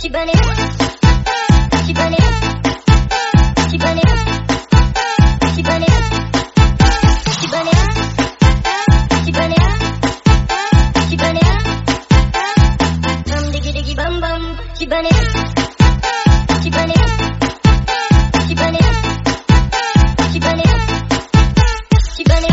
足バネ足バネ足バネ足バネ足バネ足バネ足バネバンデキデキバンバン足バネ足バネ足バネ足バネ足バネ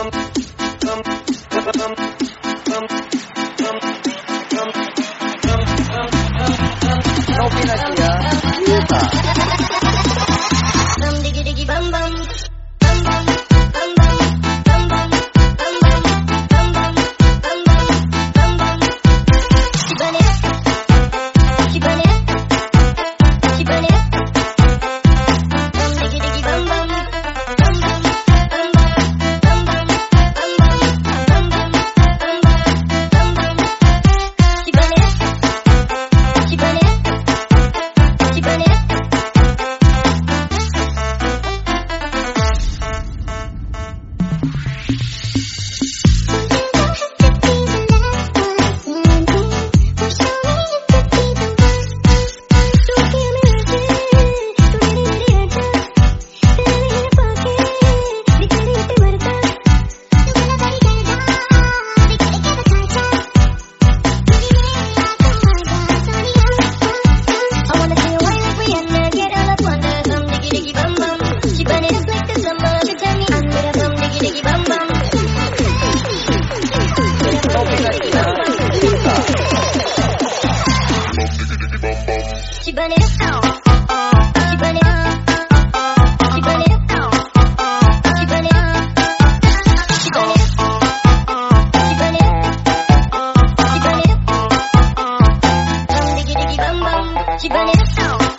Đâu biết là gì à? Biết à? you burn it up.